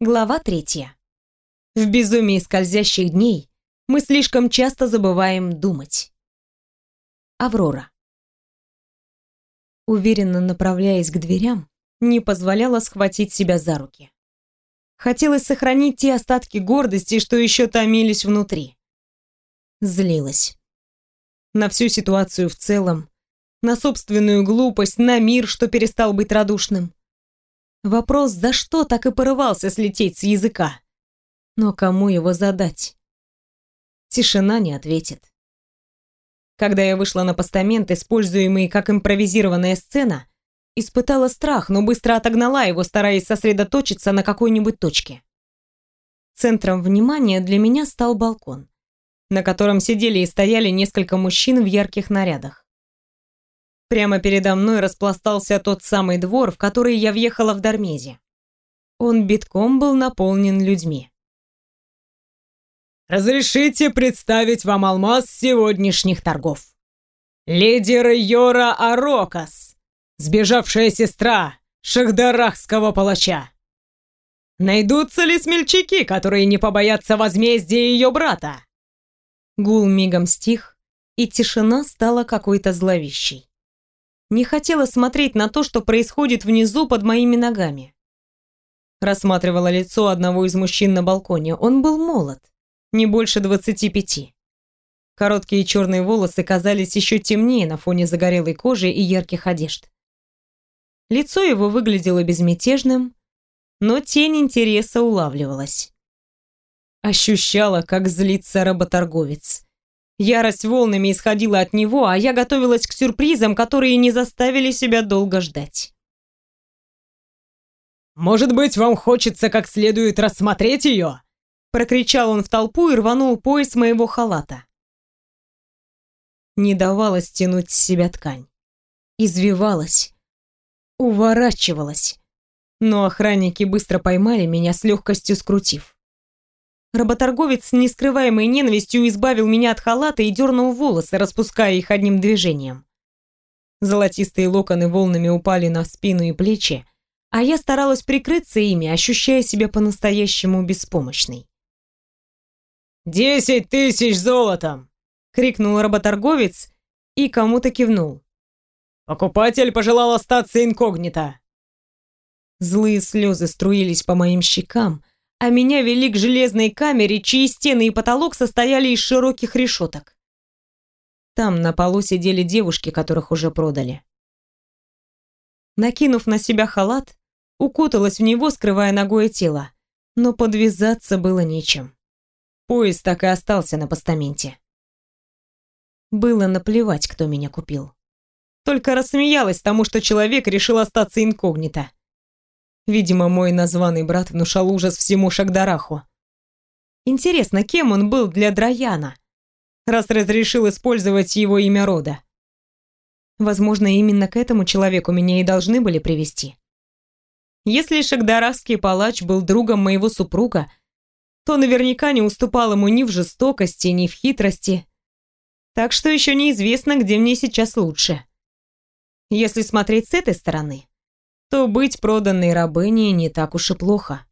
Глава третья. В безумии скользящих дней мы слишком часто забываем думать. Аврора. Уверенно направляясь к дверям, не позволяла схватить себя за руки. Хотелось сохранить те остатки гордости, что еще томились внутри. Злилась. На всю ситуацию в целом, на собственную глупость, на мир, что перестал быть радушным. Вопрос, за что так и порывался слететь с языка. Но кому его задать? Тишина не ответит. Когда я вышла на постамент, используемый как импровизированная сцена, испытала страх, но быстро отогнала его, стараясь сосредоточиться на какой-нибудь точке. Центром внимания для меня стал балкон, на котором сидели и стояли несколько мужчин в ярких нарядах. Прямо передо мной распластался тот самый двор, в который я въехала в Дармезе. Он битком был наполнен людьми. «Разрешите представить вам алмаз сегодняшних торгов. Леди Райора Арокас, сбежавшая сестра шахдарахского палача. Найдутся ли смельчаки, которые не побоятся возмездия ее брата?» Гул мигом стих, и тишина стала какой-то зловещей не хотела смотреть на то, что происходит внизу под моими ногами. Рассматривала лицо одного из мужчин на балконе. Он был молод, не больше двадцати пяти. Короткие черные волосы казались еще темнее на фоне загорелой кожи и ярких одежд. Лицо его выглядело безмятежным, но тень интереса улавливалась. Ощущала, как злится работорговец. Ярость волнами исходила от него, а я готовилась к сюрпризам, которые не заставили себя долго ждать. «Может быть, вам хочется как следует рассмотреть ее?» Прокричал он в толпу и рванул пояс моего халата. Не давала стянуть с себя ткань. Извивалась. Уворачивалась. Но охранники быстро поймали меня с легкостью скрутив. Работорговец с нескрываемой ненавистью избавил меня от халата и дернул волосы, распуская их одним движением. Золотистые локоны волнами упали на спину и плечи, а я старалась прикрыться ими, ощущая себя по-настоящему беспомощной. «Десять тысяч золотом!» — крикнул работорговец и кому-то кивнул. «Покупатель пожелал остаться инкогнито!» Злые слезы струились по моим щекам, а меня вели к железной камере, чьи стены и потолок состояли из широких решеток. Там на полу сидели девушки, которых уже продали. Накинув на себя халат, укуталась в него, скрывая ногое тело, но подвязаться было нечем. Поезд так и остался на постаменте. Было наплевать, кто меня купил. Только рассмеялась тому, что человек решил остаться инкогнито. Видимо, мой названный брат внушал ужас всему Шагдараху. Интересно, кем он был для Драяна, раз разрешил использовать его имя рода? Возможно, именно к этому человеку меня и должны были привести. Если Шагдарахский палач был другом моего супруга, то наверняка не уступал ему ни в жестокости, ни в хитрости. Так что еще неизвестно, где мне сейчас лучше. Если смотреть с этой стороны, то быть проданной рабыней не так уж и плохо.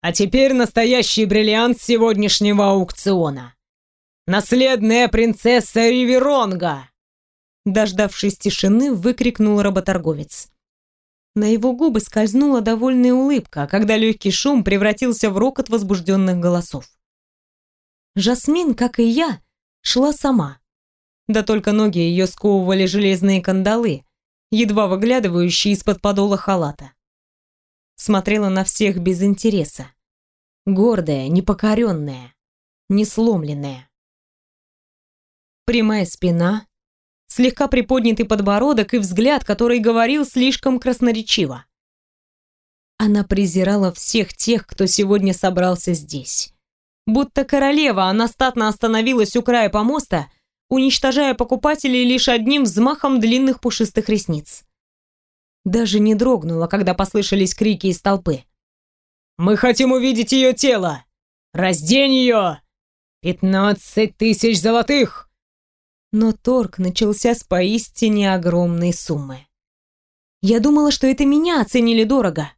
А теперь настоящий бриллиант сегодняшнего аукциона. Наследная принцесса Риверонга! Дождавшись тишины, выкрикнул работорговец. На его губы скользнула довольная улыбка, когда легкий шум превратился в рокот возбужденных голосов. Жасмин, как и я, шла сама. Да только ноги ее сковывали железные кандалы, едва выглядывающий из-под подола халата. Смотрела на всех без интереса. Гордая, непокоренная, несломленная. Прямая спина, слегка приподнятый подбородок и взгляд, который говорил слишком красноречиво. Она презирала всех тех, кто сегодня собрался здесь. Будто королева, она статно остановилась у края помоста уничтожая покупателей лишь одним взмахом длинных пушистых ресниц. Даже не дрогнула, когда послышались крики из толпы. «Мы хотим увидеть ее тело! Раздень ее! Пятнадцать тысяч золотых!» Но торг начался с поистине огромной суммы. Я думала, что это меня оценили дорого.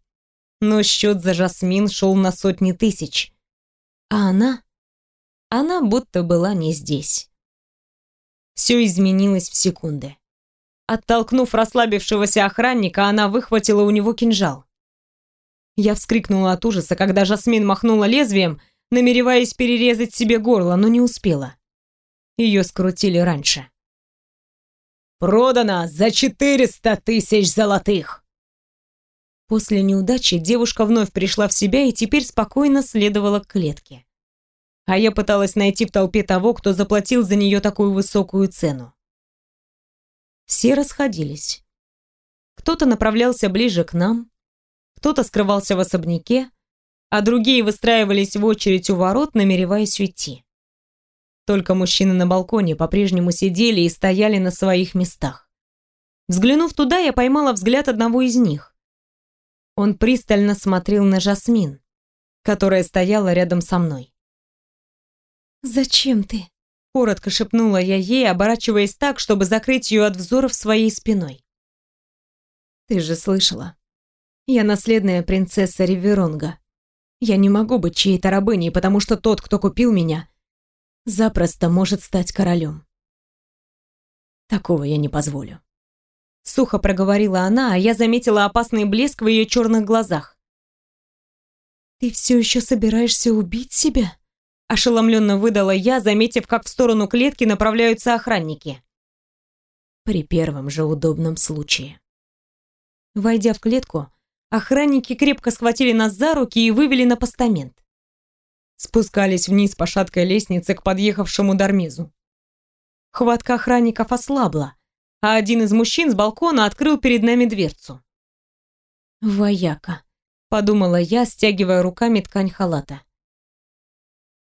но счет за Жасмин шел на сотни тысяч. А она? Она будто была не здесь. Все изменилось в секунды. Оттолкнув расслабившегося охранника, она выхватила у него кинжал. Я вскрикнула от ужаса, когда Жасмин махнула лезвием, намереваясь перерезать себе горло, но не успела. Ее скрутили раньше. «Продано за четыреста тысяч золотых!» После неудачи девушка вновь пришла в себя и теперь спокойно следовала к клетке. А я пыталась найти в толпе того, кто заплатил за нее такую высокую цену. Все расходились. Кто-то направлялся ближе к нам, кто-то скрывался в особняке, а другие выстраивались в очередь у ворот, намереваясь уйти. Только мужчины на балконе по-прежнему сидели и стояли на своих местах. Взглянув туда, я поймала взгляд одного из них. Он пристально смотрел на Жасмин, которая стояла рядом со мной. «Зачем ты?» — коротко шепнула я ей, оборачиваясь так, чтобы закрыть ее от взоров своей спиной. «Ты же слышала. Я наследная принцесса Риверонга. Я не могу быть чьей-то рабыней, потому что тот, кто купил меня, запросто может стать королем. Такого я не позволю. Сухо проговорила она, а я заметила опасный блеск в ее черных глазах. «Ты все еще собираешься убить себя?» Ошеломленно выдала я, заметив, как в сторону клетки направляются охранники. При первом же удобном случае. Войдя в клетку, охранники крепко схватили нас за руки и вывели на постамент спускались вниз по шаткой лестнице к подъехавшему Дармизу. Хватка охранников ослабла, а один из мужчин с балкона открыл перед нами дверцу. «Вояка», — подумала я, стягивая руками ткань халата.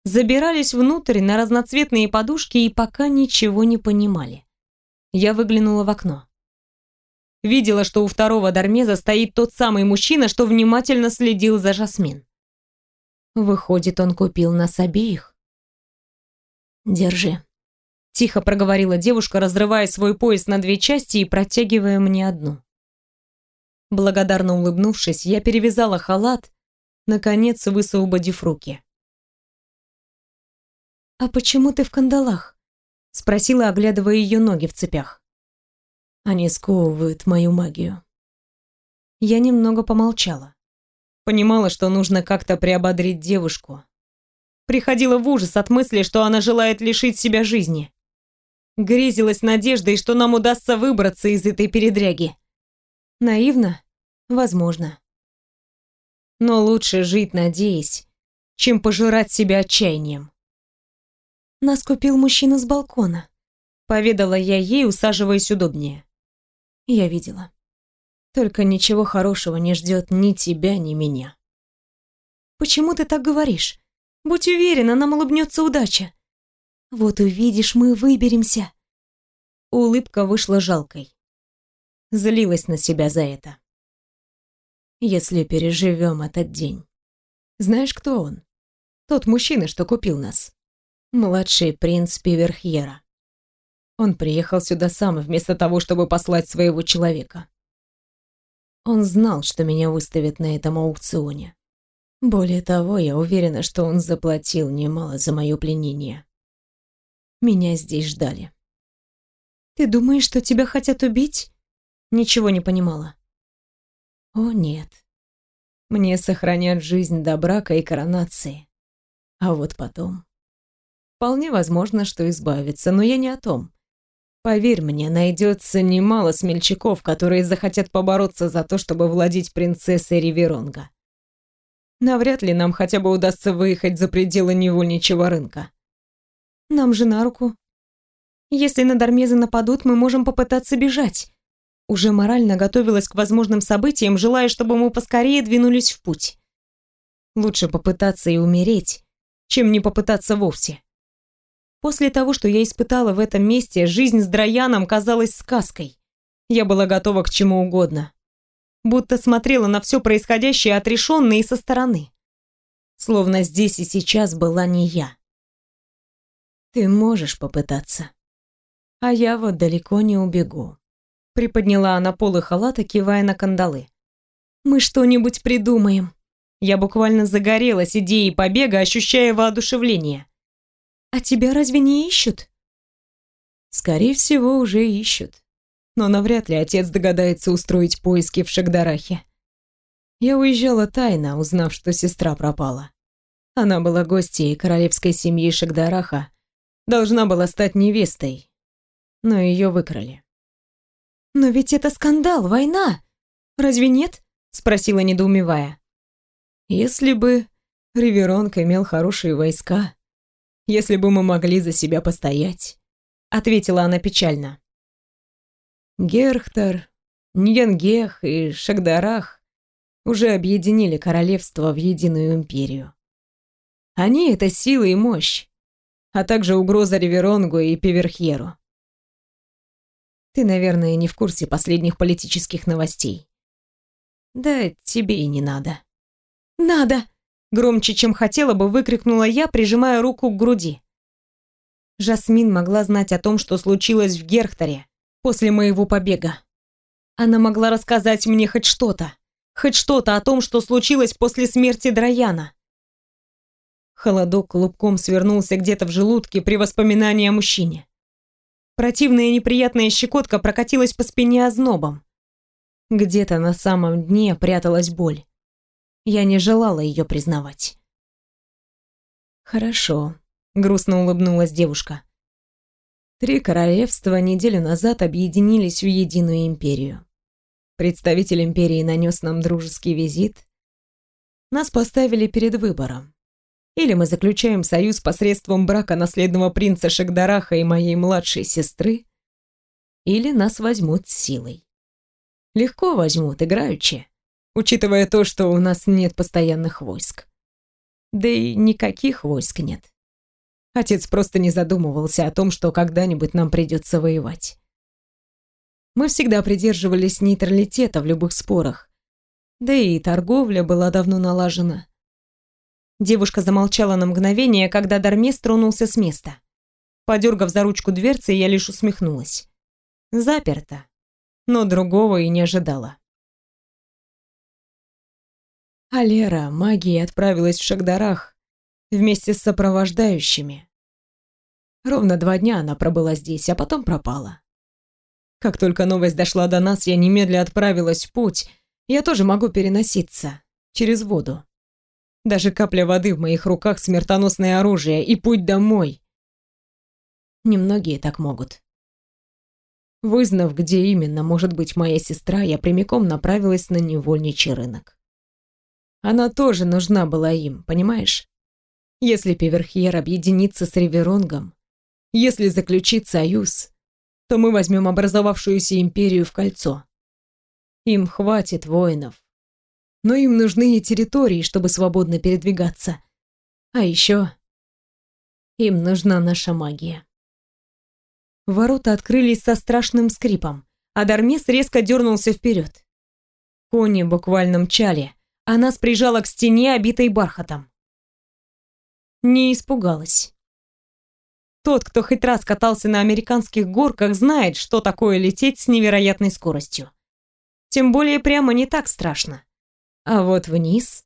Забирались внутрь на разноцветные подушки и пока ничего не понимали. Я выглянула в окно. Видела, что у второго Дармеза стоит тот самый мужчина, что внимательно следил за Жасмин. Выходит, он купил нас обеих. Держи. Тихо проговорила девушка, разрывая свой пояс на две части и протягивая мне одну. Благодарно улыбнувшись, я перевязала халат, наконец высвободив руки. «А почему ты в кандалах?» — спросила, оглядывая ее ноги в цепях. «Они сковывают мою магию». Я немного помолчала. Понимала, что нужно как-то приободрить девушку. Приходила в ужас от мысли, что она желает лишить себя жизни. Грезилась надеждой, что нам удастся выбраться из этой передряги. Наивно? Возможно. Но лучше жить, надеясь, чем пожирать себя отчаянием. Нас купил мужчина с балкона. Поведала я ей, усаживаясь удобнее. Я видела. Только ничего хорошего не ждет ни тебя, ни меня. Почему ты так говоришь? Будь уверена, нам улыбнется удача. Вот увидишь, мы выберемся. Улыбка вышла жалкой. Злилась на себя за это. Если переживем этот день. Знаешь, кто он? Тот мужчина, что купил нас. Младший принц Пиверхьера. Он приехал сюда сам, вместо того, чтобы послать своего человека. Он знал, что меня выставят на этом аукционе. Более того, я уверена, что он заплатил немало за мое пленение. Меня здесь ждали. «Ты думаешь, что тебя хотят убить?» Ничего не понимала. «О, нет. Мне сохранят жизнь до брака и коронации. А вот потом...» Вполне возможно, что избавиться, но я не о том. Поверь мне, найдется немало смельчаков, которые захотят побороться за то, чтобы владеть принцессой Риверонга. Навряд ли нам хотя бы удастся выехать за пределы невольничьего рынка. Нам же на руку. Если на Дармезы нападут, мы можем попытаться бежать. Уже морально готовилась к возможным событиям, желая, чтобы мы поскорее двинулись в путь. Лучше попытаться и умереть, чем не попытаться вовсе. После того, что я испытала в этом месте, жизнь с Драяном казалась сказкой. Я была готова к чему угодно. Будто смотрела на все происходящее отрешенно и со стороны. Словно здесь и сейчас была не я. Ты можешь попытаться. А я вот далеко не убегу. Приподняла она полы халата, кивая на кандалы. Мы что-нибудь придумаем. Я буквально загорелась идеей побега, ощущая воодушевление. А тебя разве не ищут? Скорее всего, уже ищут. Но навряд ли отец догадается устроить поиски в Шагдарахе. Я уезжала тайно, узнав, что сестра пропала. Она была гостьей королевской семьи Шагдараха, должна была стать невестой, но ее выкрали. «Но ведь это скандал, война! Разве нет?» — спросила, недоумевая. «Если бы Риверонг имел хорошие войска, если бы мы могли за себя постоять», — ответила она печально. Герхтер, Ньенгех и Шагдарах уже объединили королевство в единую империю. Они — это сила и мощь, а также угроза Риверонгу и Певерхьеру. Ты, наверное, не в курсе последних политических новостей. Да тебе и не надо. «Надо!» — громче, чем хотела бы, выкрикнула я, прижимая руку к груди. Жасмин могла знать о том, что случилось в Герхтере после моего побега. Она могла рассказать мне хоть что-то. Хоть что-то о том, что случилось после смерти Драяна. Холодок клубком свернулся где-то в желудке при воспоминании о мужчине. Противная неприятная щекотка прокатилась по спине ознобом. Где-то на самом дне пряталась боль. Я не желала ее признавать. «Хорошо», — грустно улыбнулась девушка. Три королевства неделю назад объединились в единую империю. Представитель империи нанес нам дружеский визит. Нас поставили перед выбором. Или мы заключаем союз посредством брака наследного принца Шагдараха и моей младшей сестры, или нас возьмут силой. Легко возьмут, играючи, учитывая то, что у нас нет постоянных войск. Да и никаких войск нет. Отец просто не задумывался о том, что когда-нибудь нам придется воевать. Мы всегда придерживались нейтралитета в любых спорах. Да и торговля была давно налажена. Девушка замолчала на мгновение, когда Дармес тронулся с места. Подергав за ручку дверцы, я лишь усмехнулась. Заперто. Но другого и не ожидала. А Лера магией отправилась в Шагдарах вместе с сопровождающими. Ровно два дня она пробыла здесь, а потом пропала. Как только новость дошла до нас, я немедля отправилась в путь. Я тоже могу переноситься. Через воду. Даже капля воды в моих руках — смертоносное оружие, и путь домой. Немногие так могут. Вызнав, где именно может быть моя сестра, я прямиком направилась на невольничий рынок. Она тоже нужна была им, понимаешь? Если Певерхьер объединится с Риверонгом, если заключит союз, то мы возьмем образовавшуюся империю в кольцо. Им хватит воинов. Но им нужны и территории, чтобы свободно передвигаться. А еще им нужна наша магия. Ворота открылись со страшным скрипом, а Дармес резко дернулся вперед. Кони буквально мчали, а нас к стене, обитой бархатом. Не испугалась. Тот, кто хоть раз катался на американских горках, знает, что такое лететь с невероятной скоростью. Тем более прямо не так страшно. А вот вниз...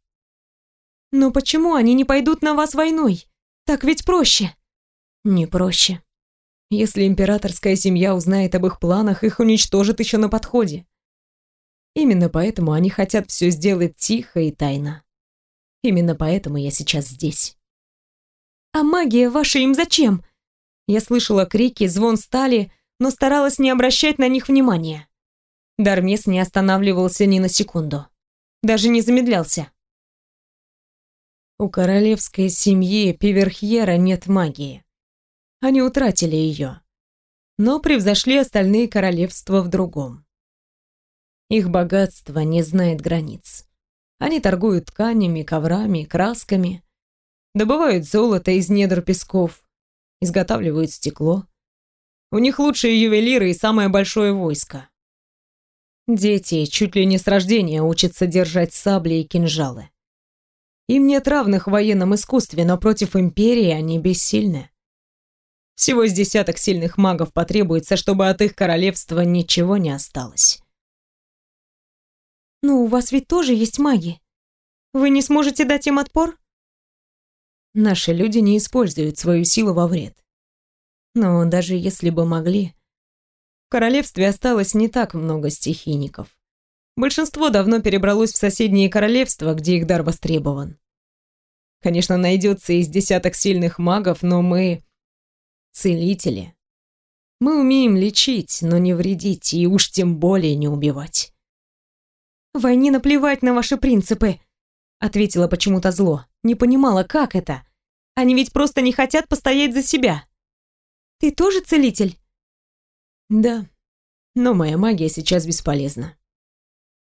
Но почему они не пойдут на вас войной? Так ведь проще. Не проще. Если императорская семья узнает об их планах, их уничтожат еще на подходе. Именно поэтому они хотят все сделать тихо и тайно. Именно поэтому я сейчас здесь. А магия ваша им зачем? Я слышала крики, звон стали, но старалась не обращать на них внимания. Дармес не останавливался ни на секунду. Даже не замедлялся. У королевской семьи Пиверхьера нет магии. Они утратили ее, но превзошли остальные королевства в другом. Их богатство не знает границ. Они торгуют тканями, коврами, красками, добывают золото из недр песков, изготавливают стекло. У них лучшие ювелиры и самое большое войско. Дети чуть ли не с рождения учатся держать сабли и кинжалы. Им нет равных в военном искусстве, но против империи они бессильны. Всего с десяток сильных магов потребуется, чтобы от их королевства ничего не осталось. Но у вас ведь тоже есть маги. Вы не сможете дать им отпор? Наши люди не используют свою силу во вред. Но даже если бы могли, в королевстве осталось не так много стихийников. Большинство давно перебралось в соседние королевства, где их дар востребован. Конечно, найдется из десяток сильных магов, но мы целители. Мы умеем лечить, но не вредить, и уж тем более не убивать. «Войне наплевать на ваши принципы», — ответила почему-то зло. Не понимала, как это. Они ведь просто не хотят постоять за себя. «Ты тоже целитель?» «Да, но моя магия сейчас бесполезна.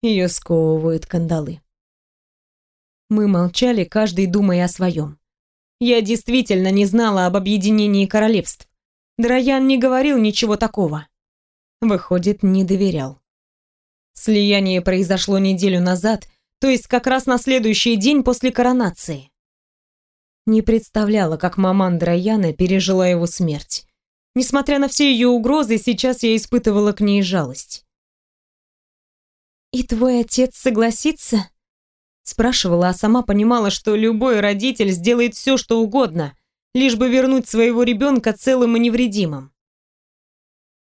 Ее сковывают кандалы». Мы молчали, каждый думая о своем. Я действительно не знала об объединении королевств. Драян не говорил ничего такого. Выходит, не доверял. Слияние произошло неделю назад, то есть как раз на следующий день после коронации. Не представляла, как маман Драяна пережила его смерть. Несмотря на все ее угрозы, сейчас я испытывала к ней жалость. «И твой отец согласится?» Спрашивала, а сама понимала, что любой родитель сделает все, что угодно, лишь бы вернуть своего ребенка целым и невредимым.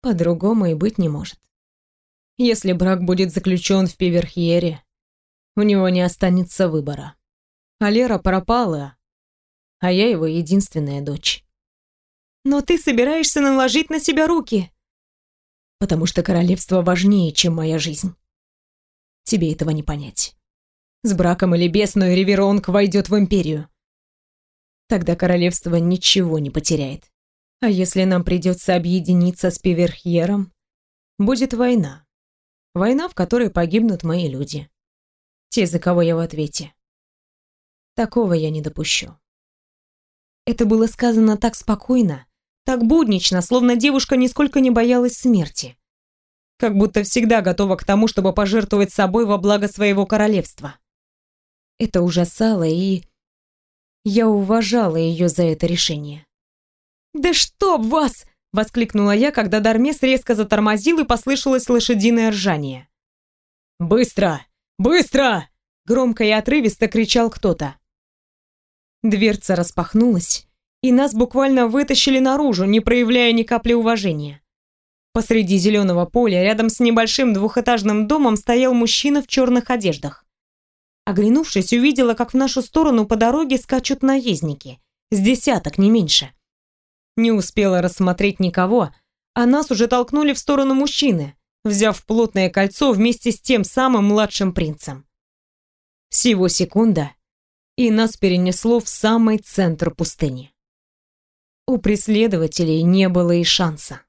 По-другому и быть не может. Если брак будет заключен в Пиверхьере, у него не останется выбора. А Лера пропала, а я его единственная дочь. Но ты собираешься наложить на себя руки. Потому что королевство важнее, чем моя жизнь. Тебе этого не понять. С браком или без, но Риверонг войдет в империю. Тогда королевство ничего не потеряет. А если нам придется объединиться с Пиверхьером, будет война. Война, в которой погибнут мои люди. Те, за кого я в ответе. Такого я не допущу. Это было сказано так спокойно, так буднично, словно девушка нисколько не боялась смерти. Как будто всегда готова к тому, чтобы пожертвовать собой во благо своего королевства. Это ужасало, и... Я уважала ее за это решение. «Да чтоб вас!» Воскликнула я, когда Дармес резко затормозил и послышалось лошадиное ржание. «Быстро! Быстро!» Громко и отрывисто кричал кто-то. Дверца распахнулась, и нас буквально вытащили наружу, не проявляя ни капли уважения. Посреди зеленого поля, рядом с небольшим двухэтажным домом, стоял мужчина в черных одеждах. Оглянувшись, увидела, как в нашу сторону по дороге скачут наездники. С десяток, не меньше. Не успела рассмотреть никого, а нас уже толкнули в сторону мужчины, взяв плотное кольцо вместе с тем самым младшим принцем. Всего секунда, и нас перенесло в самый центр пустыни. У преследователей не было и шанса.